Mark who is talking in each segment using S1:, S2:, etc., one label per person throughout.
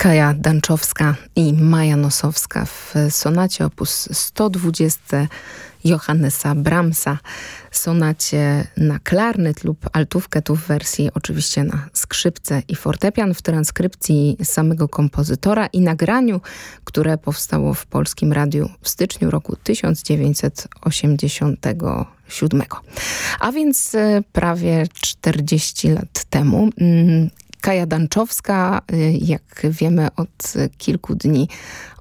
S1: Kaja Danczowska i Maja Nosowska w sonacie op. 120 Johannesa Brahmsa, sonacie na klarnet lub altówkę, tu w wersji oczywiście na skrzypce i fortepian w transkrypcji samego kompozytora i nagraniu, które powstało w Polskim Radiu w styczniu roku 1987. A więc e, prawie 40 lat temu mm, Kaja Danczowska, y, jak wiemy od kilku dni,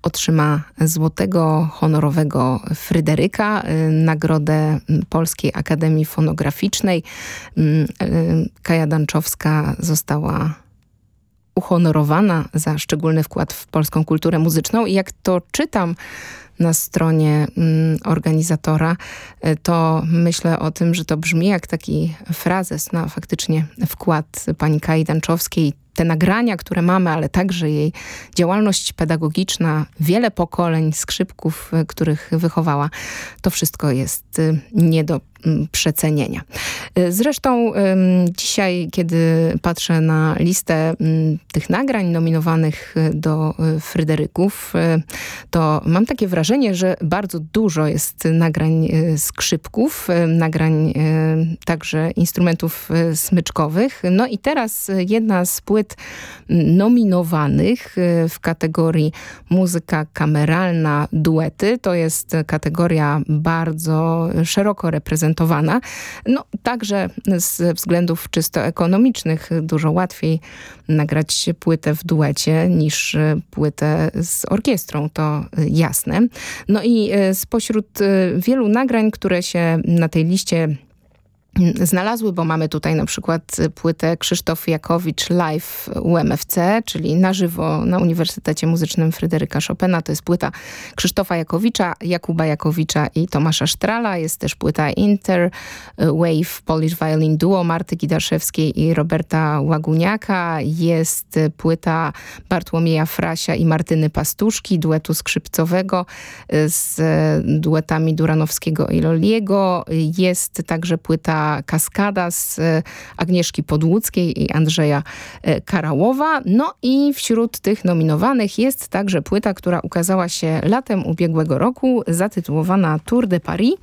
S1: otrzyma Złotego Honorowego Fryderyka, y, nagrodę Polskiej Akademii Fonograficznej. Mm, y, Kaja Danczowska została uhonorowana za szczególny wkład w polską kulturę muzyczną. I jak to czytam na stronie mm, organizatora, e, to myślę o tym, że to brzmi jak taki frazes na faktycznie wkład pani Kai Danczowskiej. Te nagrania, które mamy, ale także jej działalność pedagogiczna, wiele pokoleń skrzypków, e, których wychowała, to wszystko jest e, nie do przecenienia. Y, zresztą dzisiaj, kiedy patrzę na listę tych nagrań nominowanych y, do y, Fryderyków, to mam takie wrażenie, że bardzo dużo jest nagrań skrzypków, nagrań także instrumentów smyczkowych. No i teraz jedna z płyt nominowanych w kategorii muzyka kameralna, duety, to jest kategoria bardzo szeroko reprezentowana No także z względów czysto ekonomicznych dużo łatwiej nagrać płytę w duecie niż płytę z orkiestrą, to jasne. No i e, spośród e, wielu nagrań, które się na tej liście znalazły, bo mamy tutaj na przykład płytę Krzysztof Jakowicz live UMFC, czyli na żywo na Uniwersytecie Muzycznym Fryderyka Chopina. To jest płyta Krzysztofa Jakowicza, Jakuba Jakowicza i Tomasza Sztrala. Jest też płyta Inter Wave Polish Violin Duo Marty Gidaszewskiej i Roberta Łaguniaka. Jest płyta Bartłomieja Frasia i Martyny Pastuszki, duetu skrzypcowego z duetami Duranowskiego i Loliego. Jest także płyta Kaskada z e, Agnieszki Podłuckiej i Andrzeja e, Karałowa. No i wśród tych nominowanych jest także płyta, która ukazała się latem ubiegłego roku, zatytułowana Tour de Paris.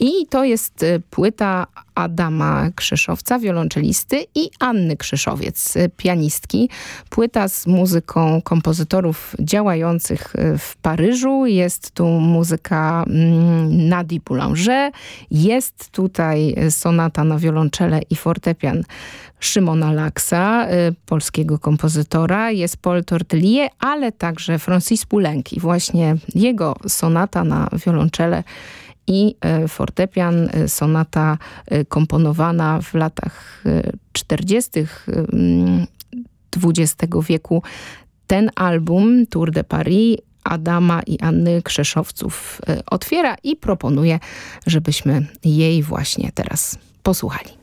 S1: I to jest e, płyta Adama Krzyszowca, wiolonczelisty i Anny Krzyszowiec, pianistki. Płyta z muzyką kompozytorów działających w Paryżu. Jest tu muzyka mm, Nadi Boulanger. Jest tutaj sonata na wiolonczele i fortepian Szymona Laksa, y, polskiego kompozytora. Jest Paul Tortelier, ale także Francis Poulenc i właśnie jego sonata na wiolonczele i e, fortepian, e, sonata e, komponowana w latach 40. XX wieku. Ten album Tour de Paris Adama i Anny Krzeszowców otwiera i proponuje, żebyśmy jej właśnie teraz posłuchali.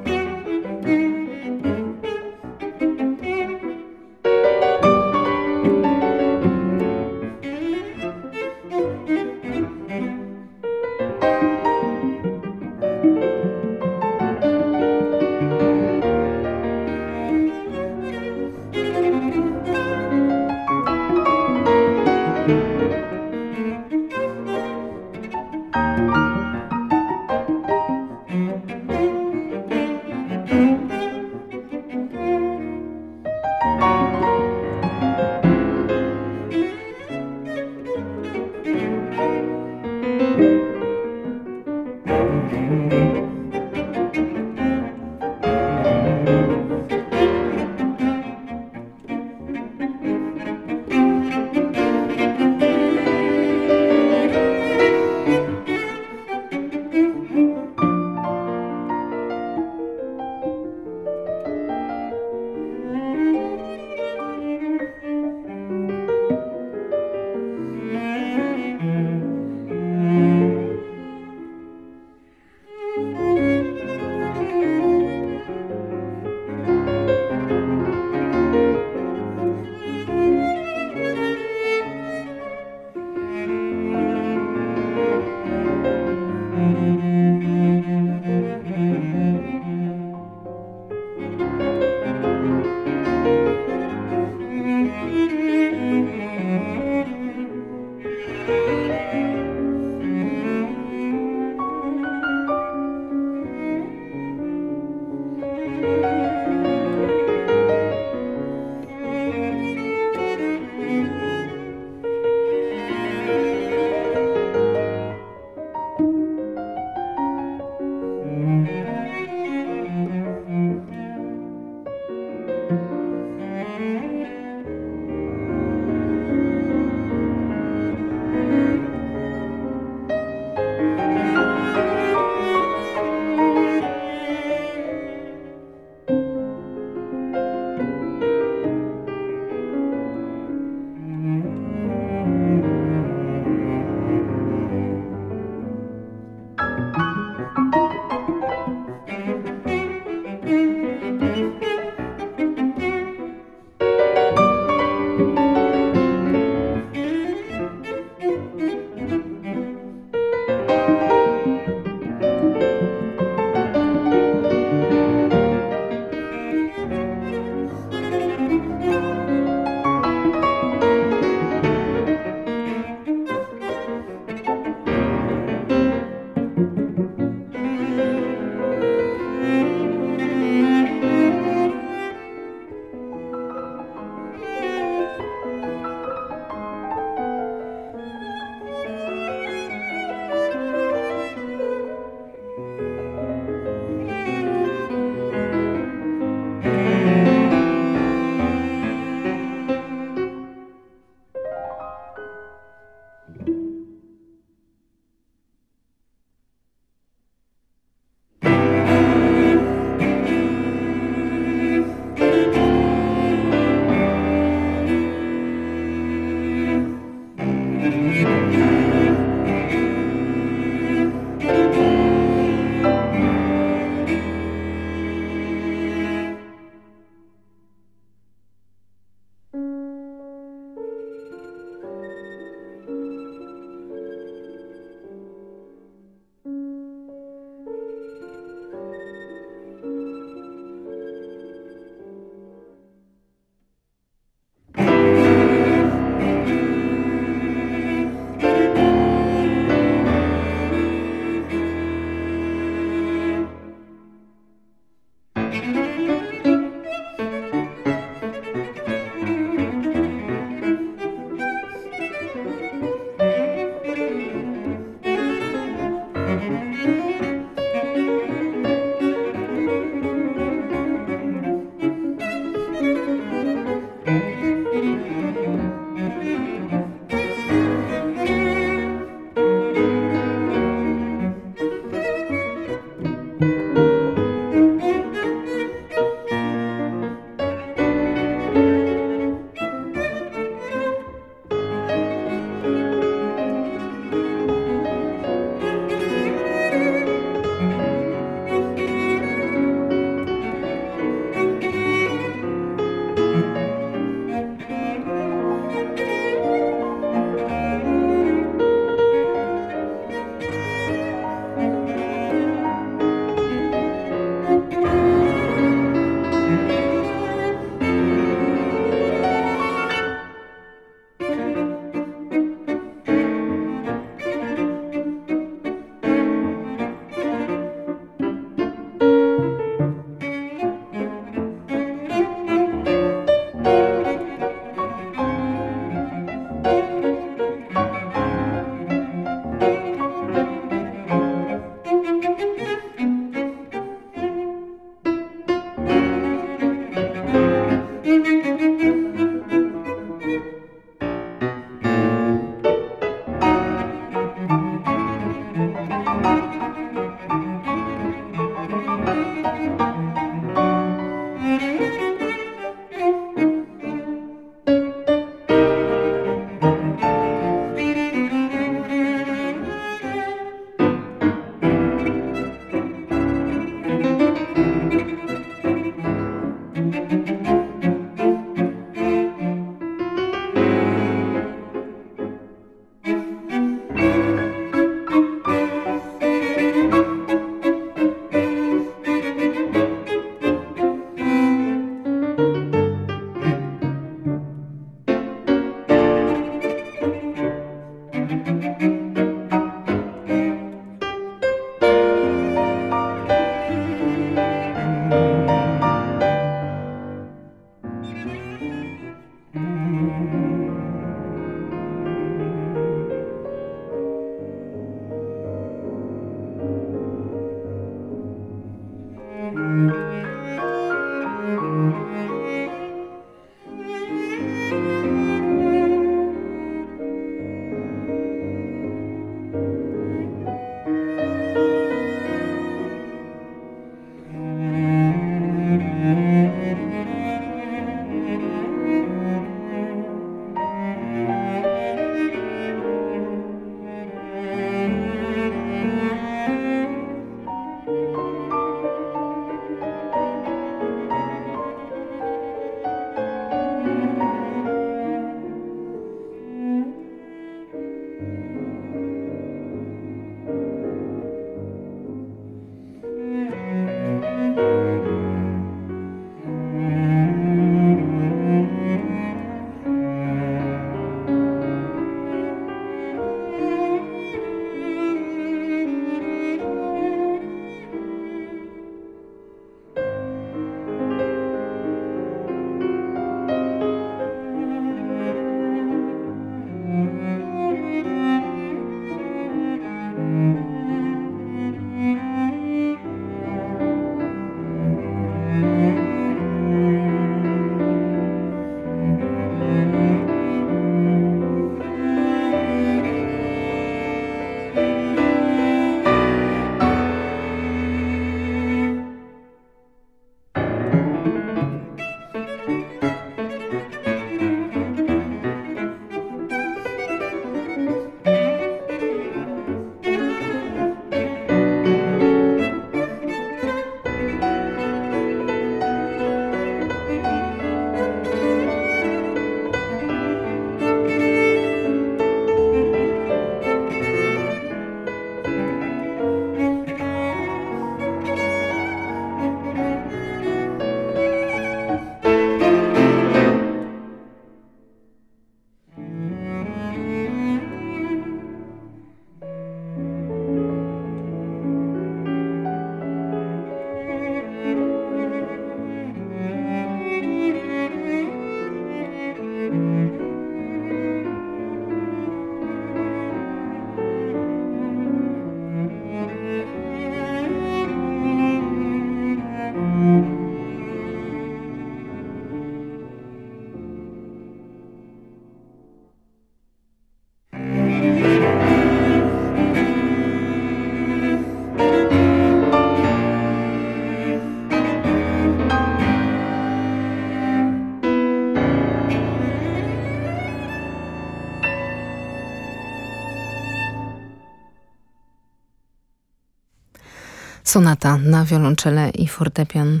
S1: Sonata na wiolonczele i fortepian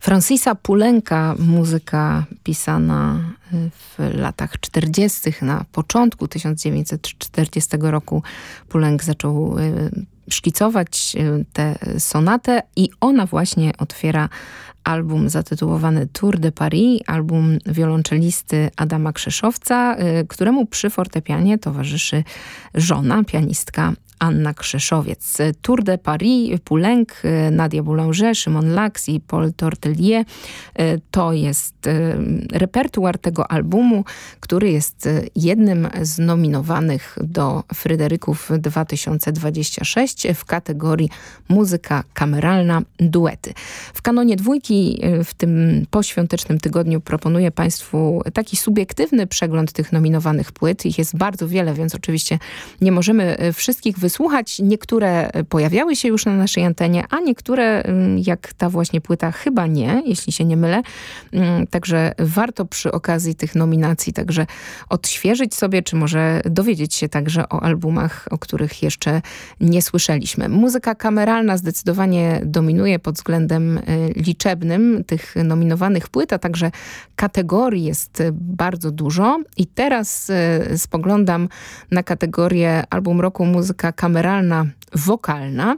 S1: Francisa Pulenka, muzyka pisana y, w latach 40. Na początku 1940 roku Pulenk zaczął y, szkicować y, tę sonatę i ona właśnie otwiera album zatytułowany Tour de Paris, album wiolonczelisty Adama Krzeszowca, któremu przy fortepianie towarzyszy żona, pianistka Anna Krzeszowiec. Tour de Paris, Poulenc, Nadia Boulanger, Szymon Lax i Paul Tortelier. To jest e, repertuar tego albumu, który jest e, jednym z nominowanych do Fryderyków 2026 w kategorii muzyka kameralna duety. W kanonie dwójki e, w tym poświątecznym tygodniu proponuję Państwu taki subiektywny przegląd tych nominowanych płyt. Ich jest bardzo wiele, więc oczywiście nie możemy wszystkich wysłuchać wysłuchać. Niektóre pojawiały się już na naszej antenie, a niektóre, jak ta właśnie płyta, chyba nie, jeśli się nie mylę. Także warto przy okazji tych nominacji także odświeżyć sobie, czy może dowiedzieć się także o albumach, o których jeszcze nie słyszeliśmy. Muzyka kameralna zdecydowanie dominuje pod względem liczebnym tych nominowanych płyt, a także kategorii jest bardzo dużo. I teraz spoglądam na kategorię album roku muzyka kameralna, wokalna.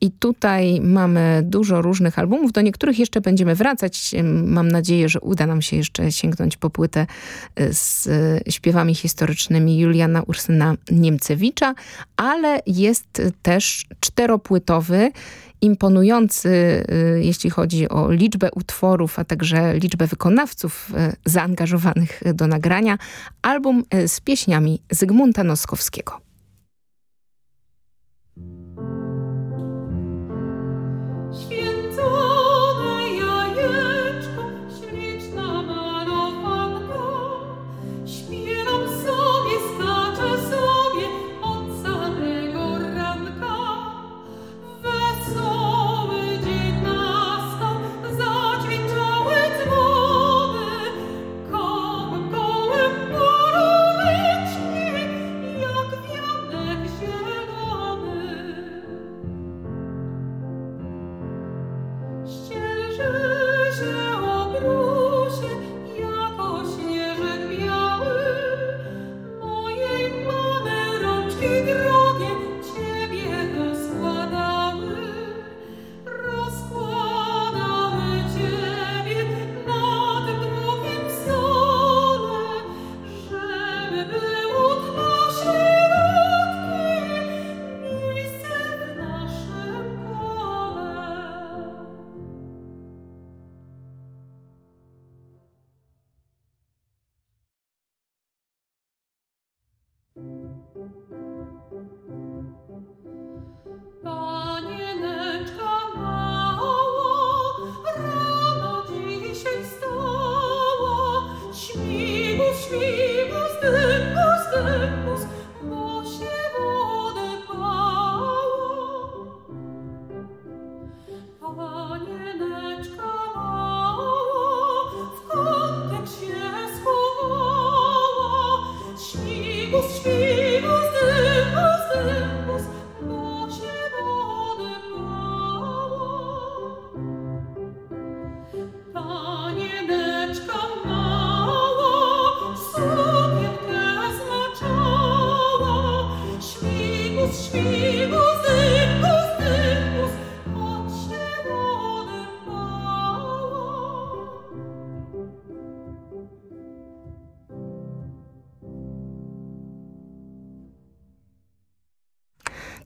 S1: I tutaj mamy dużo różnych albumów. Do niektórych jeszcze będziemy wracać. Mam nadzieję, że uda nam się jeszcze sięgnąć po płytę y, z y, śpiewami historycznymi Juliana Ursyna Niemcewicza, ale jest też czteropłytowy imponujący, y, jeśli chodzi o liczbę utworów, a także liczbę wykonawców zaangażowanych do nagrania, album z pieśniami Zygmunta Noskowskiego. To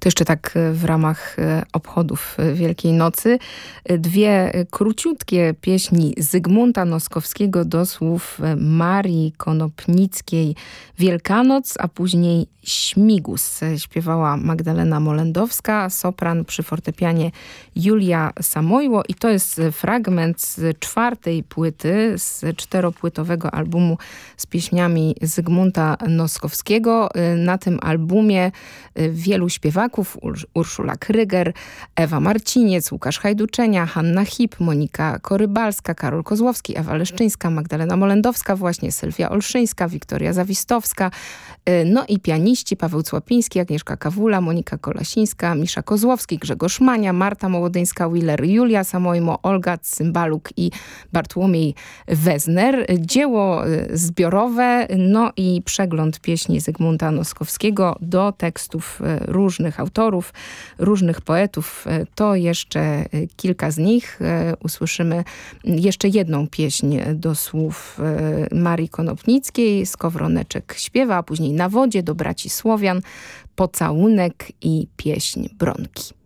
S1: jeszcze tak e, w ramach e, obchodów e, Wielkiej Nocy. Dwie króciutkie pieśni Zygmunta Noskowskiego do słów Marii Konopnickiej Wielkanoc, a później Śmigus. Śpiewała Magdalena Molendowska, sopran przy fortepianie Julia Samojło i to jest fragment z czwartej płyty, z czteropłytowego albumu z pieśniami Zygmunta Noskowskiego. Na tym albumie wielu śpiewaków Urszula Kryger, Ewa Marciniec, Łukasz Hajduczenia, Hanna Hip, Monika Korybalska, Karol Kozłowski, Ewa Leszczyńska, Magdalena Molendowska, właśnie Sylwia Olszyńska, Wiktoria Zawistowska, y, no i pianiści Paweł Cłapiński, Agnieszka Kawula, Monika Kolasińska, Misza Kozłowski, Grzegorz Mania, Marta Mołodyńska-Willer, Julia Samojmo, Olga Cymbaluk i Bartłomiej Wezner. Dzieło y, zbiorowe, no i przegląd pieśni Zygmunta Noskowskiego do tekstów y, różnych autorów, różnych poetów. E, to jeszcze e, kilka z nich. E, usłyszymy jeszcze jedną pieśń do słów Marii Konopnickiej. Skowroneczek śpiewa, a później Na wodzie do braci Słowian, Pocałunek i pieśń Bronki.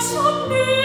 S2: xuống đi.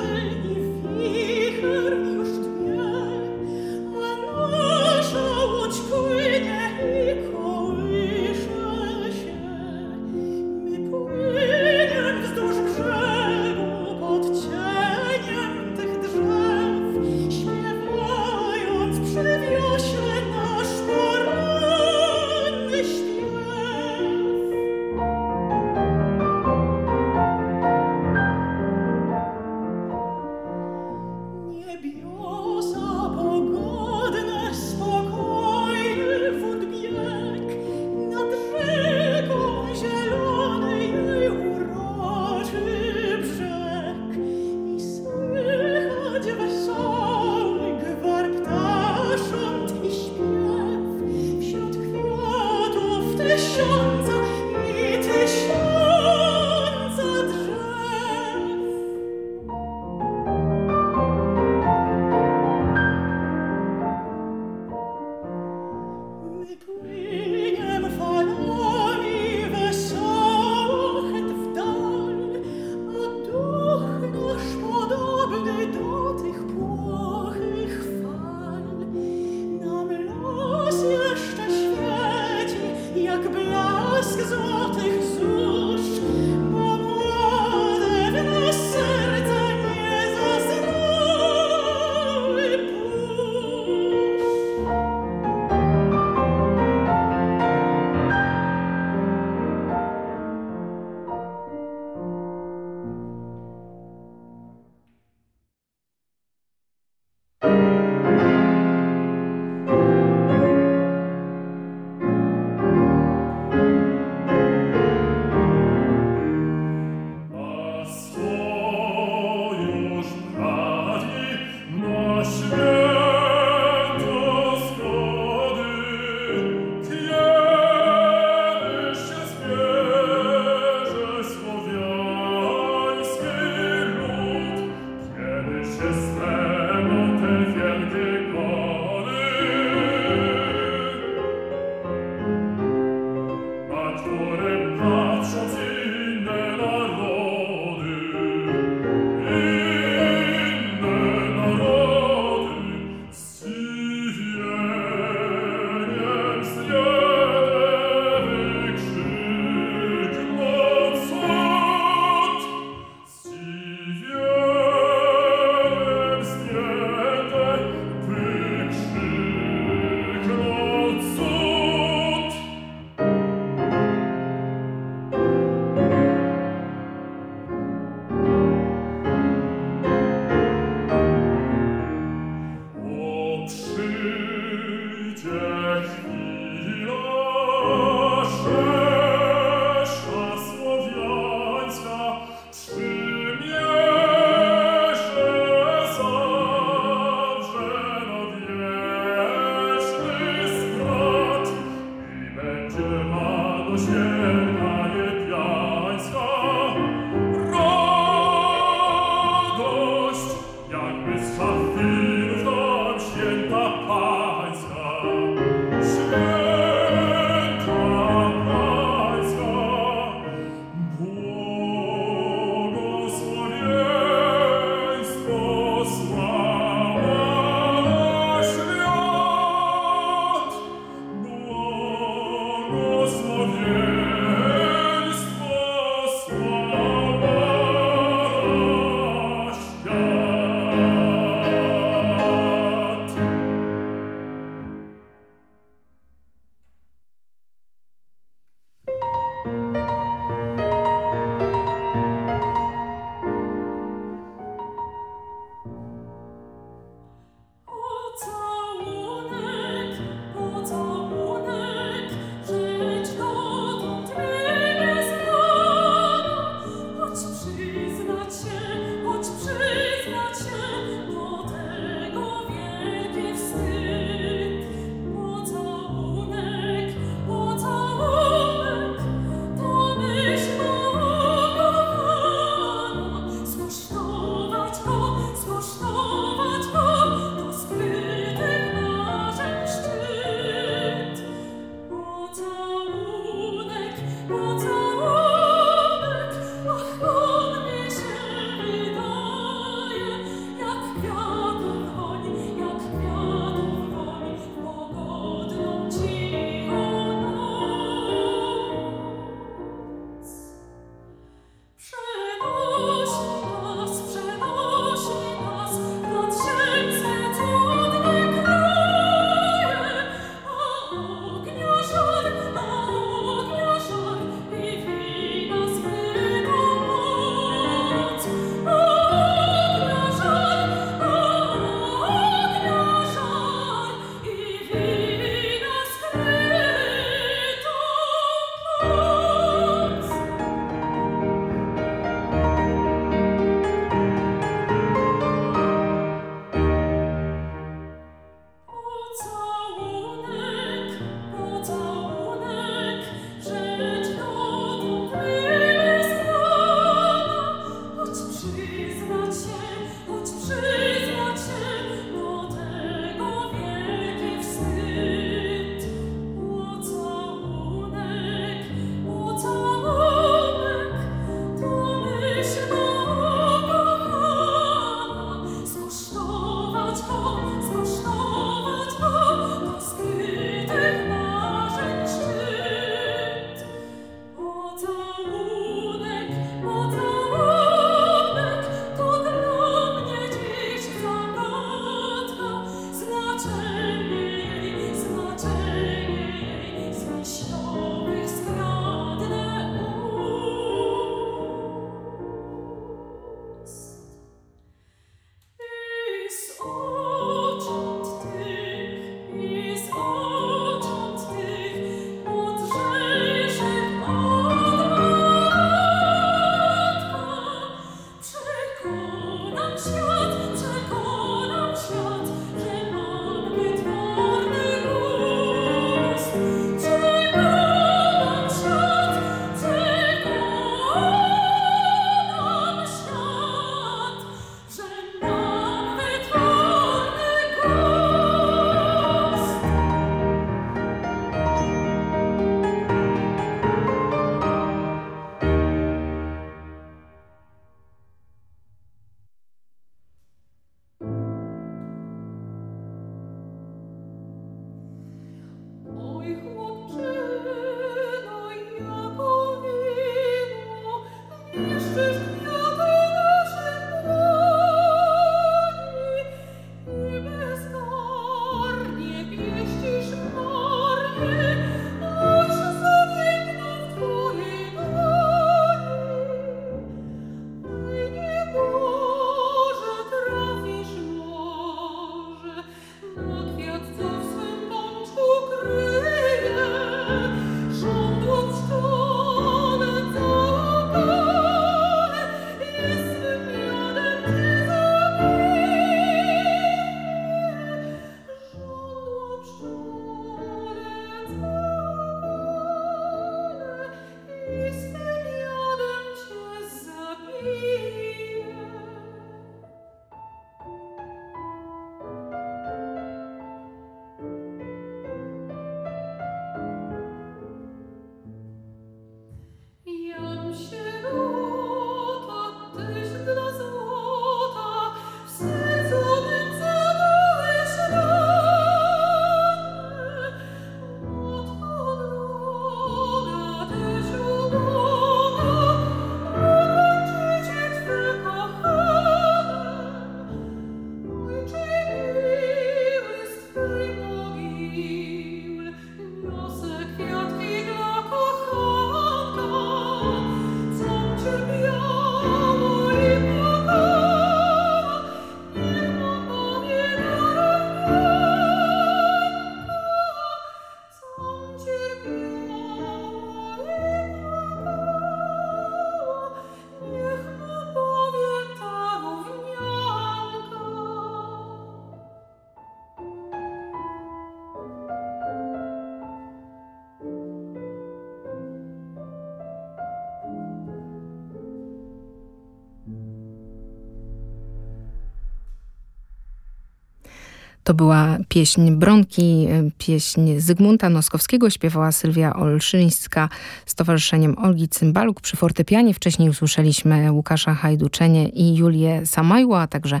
S1: To była pieśń Bronki, pieśń Zygmunta Noskowskiego, śpiewała Sylwia Olszyńska z Towarzyszeniem Olgi Cymbaluk przy fortepianie. Wcześniej usłyszeliśmy Łukasza Hajduczenie i Julię Samajło, a także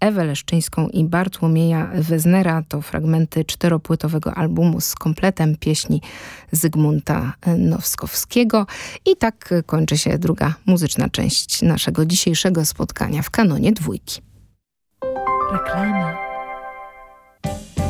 S1: Ewę Leszczyńską i Bartłomieja Weznera. To fragmenty czteropłytowego albumu z kompletem pieśni Zygmunta Noskowskiego. I tak kończy się druga muzyczna część naszego dzisiejszego spotkania w kanonie dwójki.
S3: Reklama.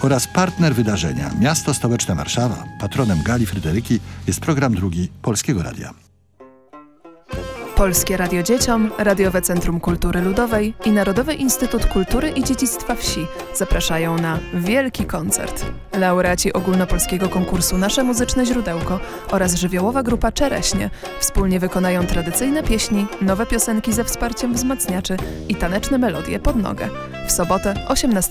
S3: oraz partner wydarzenia Miasto Stołeczne Warszawa. Patronem Gali Fryderyki jest program drugi Polskiego Radia.
S4: Polskie Radio Dzieciom, Radiowe Centrum Kultury Ludowej i Narodowy Instytut Kultury i Dziedzictwa Wsi zapraszają na wielki koncert. Laureaci ogólnopolskiego konkursu Nasze Muzyczne Źródełko oraz żywiołowa grupa Czereśnie wspólnie wykonają tradycyjne pieśni, nowe piosenki ze wsparciem wzmacniaczy i taneczne melodie pod nogę. W sobotę 18